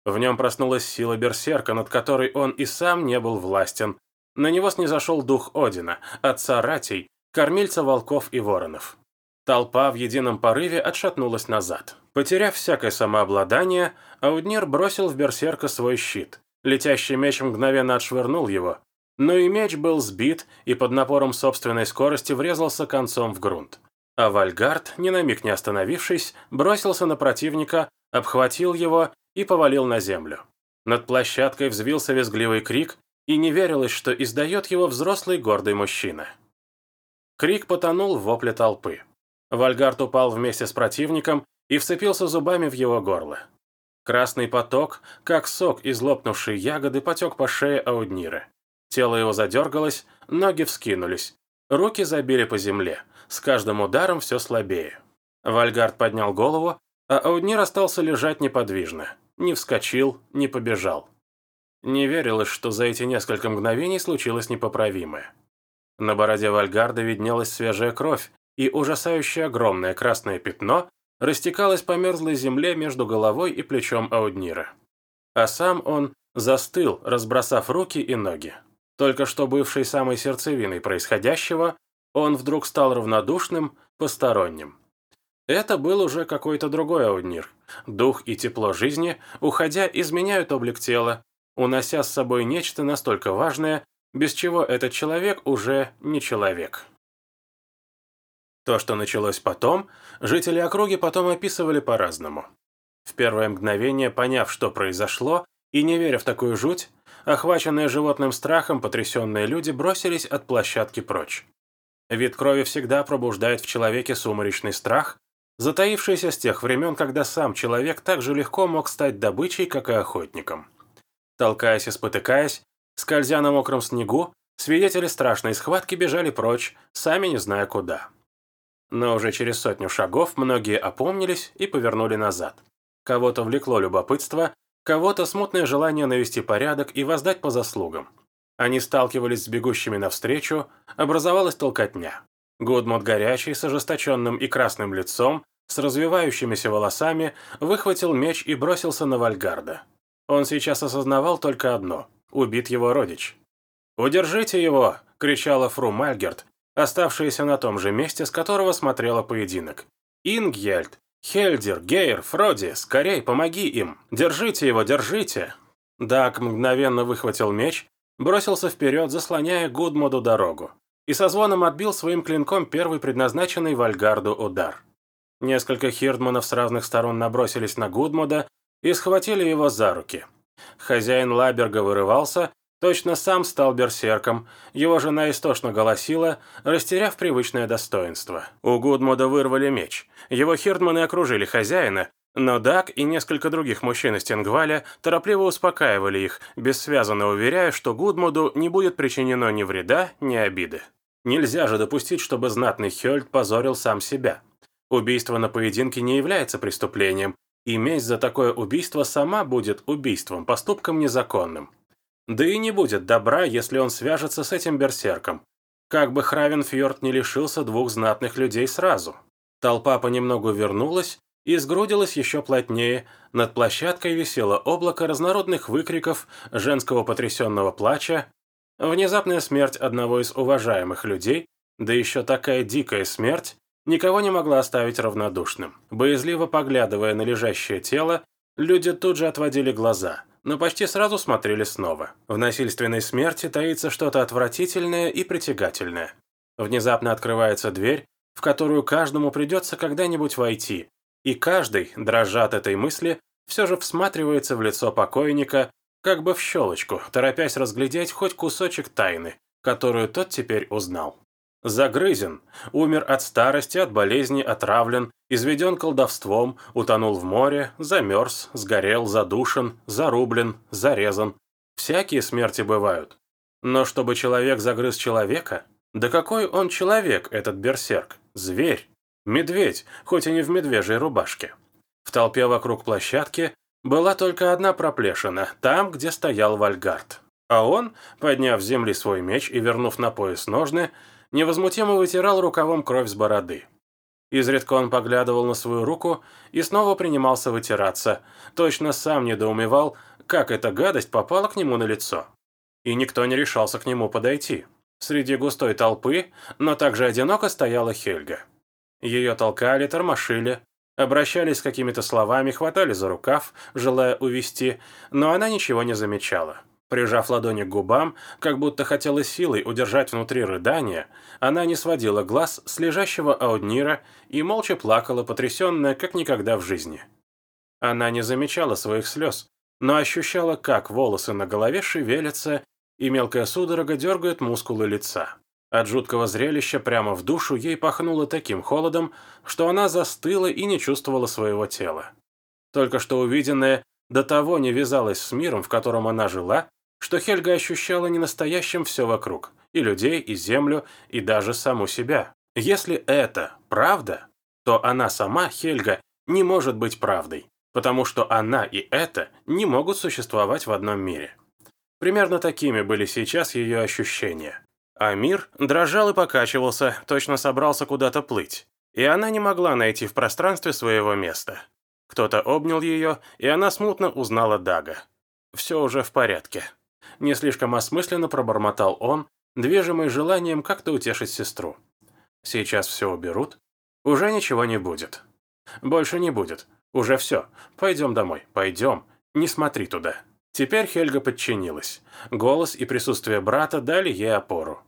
В нем проснулась сила берсерка, над которой он и сам не был властен. На него снизошел дух Одина, отца ратей, кормильца волков и воронов. Толпа в едином порыве отшатнулась назад. Потеряв всякое самообладание, Ауднир бросил в берсерка свой щит. Летящий меч мгновенно отшвырнул его, но и меч был сбит и под напором собственной скорости врезался концом в грунт. А Вальгард, ни на миг не остановившись, бросился на противника, обхватил его и повалил на землю. Над площадкой взвился визгливый крик, и не верилось, что издает его взрослый гордый мужчина. Крик потонул в вопле толпы. Вальгард упал вместе с противником и вцепился зубами в его горло. Красный поток, как сок из лопнувшей ягоды, потек по шее Ауднира. Тело его задергалось, ноги вскинулись. Руки забили по земле. С каждым ударом все слабее. Вальгард поднял голову, а Ауднир остался лежать неподвижно. Не вскочил, не побежал. Не верилось, что за эти несколько мгновений случилось непоправимое. На бороде Вальгарда виднелась свежая кровь, и ужасающе огромное красное пятно растекалось по мерзлой земле между головой и плечом Ауднира. А сам он застыл, разбросав руки и ноги. Только что бывший самой сердцевиной происходящего, он вдруг стал равнодушным, посторонним. Это был уже какой-то другой ауднир. Дух и тепло жизни, уходя, изменяют облик тела, унося с собой нечто настолько важное, без чего этот человек уже не человек. То, что началось потом, жители округи потом описывали по-разному. В первое мгновение, поняв, что произошло, и не веря в такую жуть, Охваченные животным страхом, потрясенные люди бросились от площадки прочь. Вид крови всегда пробуждает в человеке сумеречный страх, затаившийся с тех времен, когда сам человек так же легко мог стать добычей, как и охотником. Толкаясь и спотыкаясь, скользя на мокром снегу, свидетели страшной схватки бежали прочь, сами не зная куда. Но уже через сотню шагов многие опомнились и повернули назад. Кого-то влекло любопытство, Кого-то смутное желание навести порядок и воздать по заслугам. Они сталкивались с бегущими навстречу, образовалась толкотня. Гудмут горячий, с ожесточенным и красным лицом, с развивающимися волосами, выхватил меч и бросился на Вальгарда. Он сейчас осознавал только одно – убит его родич. «Удержите его!» – кричала фру Мальгерт, оставшаяся на том же месте, с которого смотрела поединок. «Ингьельд, «Хельдер, Гейр, Фроди, скорей, помоги им! Держите его, держите!» Даг мгновенно выхватил меч, бросился вперед, заслоняя Гудмоду дорогу, и со звоном отбил своим клинком первый предназначенный Вальгарду удар. Несколько хирдманов с разных сторон набросились на Гудмода и схватили его за руки. Хозяин Лаберга вырывался, Точно сам стал берсерком, его жена истошно голосила, растеряв привычное достоинство. У Гудмода вырвали меч. Его хирдманы окружили хозяина, но Дак и несколько других мужчин из Тенгваля торопливо успокаивали их, бессвязанно уверяя, что Гудмоду не будет причинено ни вреда, ни обиды. Нельзя же допустить, чтобы знатный Хёльд позорил сам себя. Убийство на поединке не является преступлением, и месть за такое убийство сама будет убийством, поступком незаконным. Да и не будет добра, если он свяжется с этим берсерком. Как бы Хравенфьорд не лишился двух знатных людей сразу. Толпа понемногу вернулась и сгрудилась еще плотнее. Над площадкой висело облако разнородных выкриков, женского потрясенного плача. Внезапная смерть одного из уважаемых людей, да еще такая дикая смерть, никого не могла оставить равнодушным. Боязливо поглядывая на лежащее тело, люди тут же отводили глаза – но почти сразу смотрели снова. В насильственной смерти таится что-то отвратительное и притягательное. Внезапно открывается дверь, в которую каждому придется когда-нибудь войти, и каждый, дрожа от этой мысли, все же всматривается в лицо покойника, как бы в щелочку, торопясь разглядеть хоть кусочек тайны, которую тот теперь узнал. Загрызен, умер от старости, от болезни, отравлен, изведен колдовством, утонул в море, замерз, сгорел, задушен, зарублен, зарезан. Всякие смерти бывают. Но чтобы человек загрыз человека? Да какой он человек, этот берсерк? Зверь. Медведь, хоть и не в медвежьей рубашке. В толпе вокруг площадки была только одна проплешина, там, где стоял Вальгард. А он, подняв с земли свой меч и вернув на пояс ножны, невозмутимо вытирал рукавом кровь с бороды. Изредка он поглядывал на свою руку и снова принимался вытираться, точно сам недоумевал, как эта гадость попала к нему на лицо. И никто не решался к нему подойти. Среди густой толпы, но также одиноко стояла Хельга. Ее толкали, тормошили, обращались с какими-то словами, хватали за рукав, желая увести, но она ничего не замечала. Прижав ладони к губам, как будто хотела силой удержать внутри рыдания, она не сводила глаз с лежащего Ауднира и молча плакала, потрясенная, как никогда в жизни. Она не замечала своих слез, но ощущала, как волосы на голове шевелятся, и мелкая судорога дергает мускулы лица. От жуткого зрелища прямо в душу ей пахнуло таким холодом, что она застыла и не чувствовала своего тела. Только что увиденное до того не вязалось с миром, в котором она жила, что Хельга ощущала ненастоящим все вокруг, и людей, и землю, и даже саму себя. Если это правда, то она сама, Хельга, не может быть правдой, потому что она и это не могут существовать в одном мире. Примерно такими были сейчас ее ощущения. А мир дрожал и покачивался, точно собрался куда-то плыть. И она не могла найти в пространстве своего места. Кто-то обнял ее, и она смутно узнала Дага. Все уже в порядке не слишком осмысленно пробормотал он, движимый желанием как-то утешить сестру. Сейчас все уберут, уже ничего не будет. Больше не будет. Уже все. Пойдем домой. Пойдем. Не смотри туда. Теперь Хельга подчинилась. Голос и присутствие брата дали ей опору.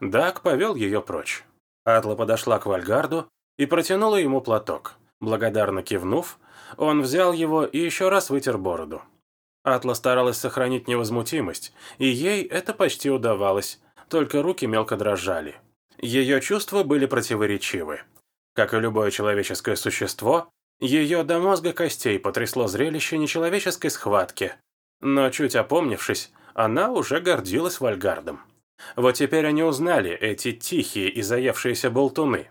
Даг повел ее прочь. Атла подошла к Вальгарду и протянула ему платок. Благодарно кивнув, он взял его и еще раз вытер бороду. Атла старалась сохранить невозмутимость, и ей это почти удавалось, только руки мелко дрожали. Ее чувства были противоречивы. Как и любое человеческое существо, ее до мозга костей потрясло зрелище нечеловеческой схватки. Но чуть опомнившись, она уже гордилась Вальгардом. Вот теперь они узнали эти тихие и заевшиеся болтуны.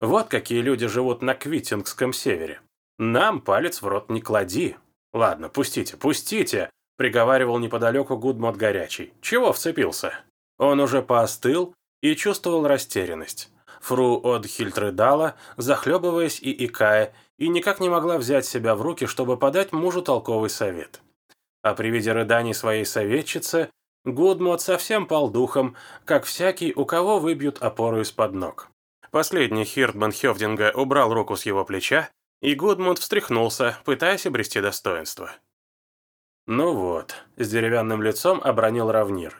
Вот какие люди живут на Квитингском севере. Нам палец в рот не клади. «Ладно, пустите, пустите!» — приговаривал неподалеку Гудмот Горячий. «Чего вцепился?» Он уже поостыл и чувствовал растерянность. Фру Одхильд рыдала, захлебываясь и икая, и никак не могла взять себя в руки, чтобы подать мужу толковый совет. А при виде рыданий своей советчицы Гудмот совсем пал духом, как всякий, у кого выбьют опору из-под ног. Последний Хиртман Хевдинга убрал руку с его плеча и Гудмунд встряхнулся, пытаясь обрести достоинство. «Ну вот», — с деревянным лицом обронил Равнир.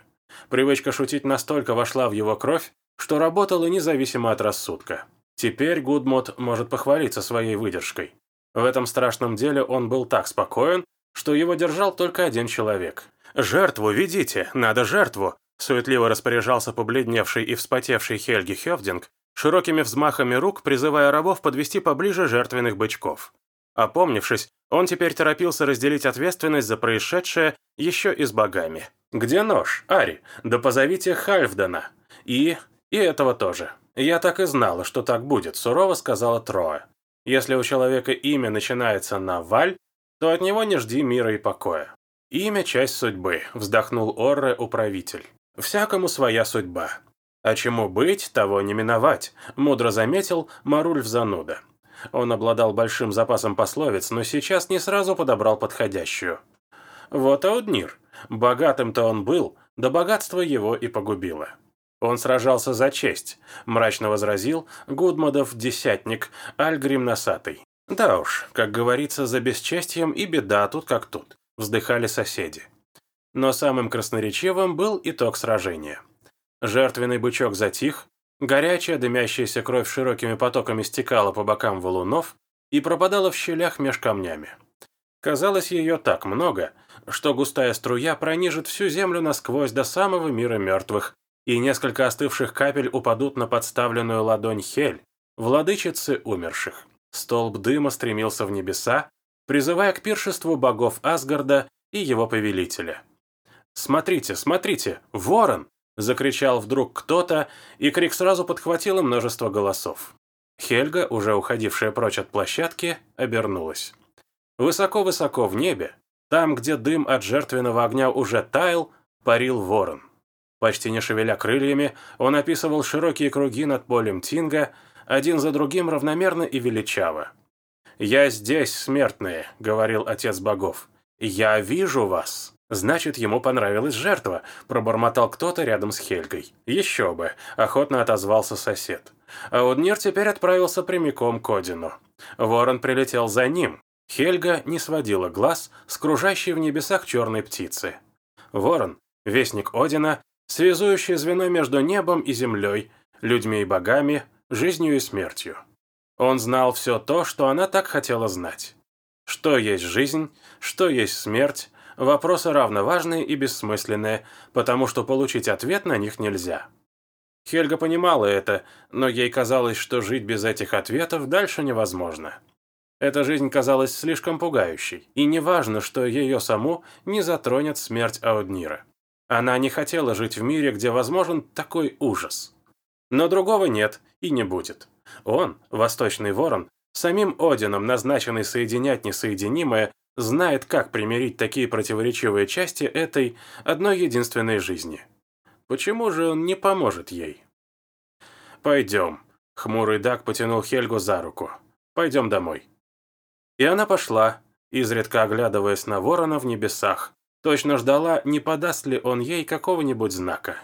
Привычка шутить настолько вошла в его кровь, что работала независимо от рассудка. Теперь Гудмот может похвалиться своей выдержкой. В этом страшном деле он был так спокоен, что его держал только один человек. «Жертву ведите, надо жертву!» Суетливо распоряжался побледневший и вспотевший Хельги Хевдинг, широкими взмахами рук призывая рабов подвести поближе жертвенных бычков. Опомнившись, он теперь торопился разделить ответственность за происшедшее еще и с богами. «Где нож, Ари? Да позовите Хальфдена. И... и этого тоже». «Я так и знала, что так будет», — сурово сказала Троя. «Если у человека имя начинается на «Валь», то от него не жди мира и покоя». «Имя — часть судьбы», — вздохнул Орре управитель. «Всякому своя судьба. «А чему быть, того не миновать», — мудро заметил Марульф Зануда. Он обладал большим запасом пословиц, но сейчас не сразу подобрал подходящую. Вот Ауднир. Богатым-то он был, да богатство его и погубило. Он сражался за честь, мрачно возразил Гудмадов десятник Альгрим Носатый. Да уж, как говорится, за бесчестием и беда тут как тут. вздыхали соседи. Но самым красноречивым был итог сражения. Жертвенный бычок затих, горячая дымящаяся кровь широкими потоками стекала по бокам валунов и пропадала в щелях меж камнями. Казалось, ее так много, что густая струя пронижит всю землю насквозь до самого мира мертвых, и несколько остывших капель упадут на подставленную ладонь Хель, владычицы умерших. Столб дыма стремился в небеса, призывая к пиршеству богов Асгарда и его повелителя. «Смотрите, смотрите, ворон!» — закричал вдруг кто-то, и крик сразу подхватило множество голосов. Хельга, уже уходившая прочь от площадки, обернулась. Высоко-высоко в небе, там, где дым от жертвенного огня уже таял, парил ворон. Почти не шевеля крыльями, он описывал широкие круги над полем Тинга, один за другим равномерно и величаво. «Я здесь, смертные», — говорил отец богов. «Я вижу вас». «Значит, ему понравилась жертва», — пробормотал кто-то рядом с Хельгой. «Еще бы», — охотно отозвался сосед. А Уднир теперь отправился прямиком к Одину. Ворон прилетел за ним. Хельга не сводила глаз с кружащей в небесах черной птицы. Ворон, вестник Одина, связующее звено между небом и землей, людьми и богами, жизнью и смертью. Он знал все то, что она так хотела знать. Что есть жизнь, что есть смерть, вопросы равно важные и бессмысленные, потому что получить ответ на них нельзя. Хельга понимала это, но ей казалось, что жить без этих ответов дальше невозможно. Эта жизнь казалась слишком пугающей, и неважно, что ее саму не затронет смерть Ауднира. Она не хотела жить в мире, где возможен такой ужас. Но другого нет и не будет. Он, Восточный Ворон, самим Одином, назначенный соединять несоединимое, знает, как примирить такие противоречивые части этой одной единственной жизни. Почему же он не поможет ей? «Пойдем», — хмурый Дак потянул Хельгу за руку. «Пойдем домой». И она пошла, изредка оглядываясь на ворона в небесах, Точно ждала, не подаст ли он ей какого-нибудь знака.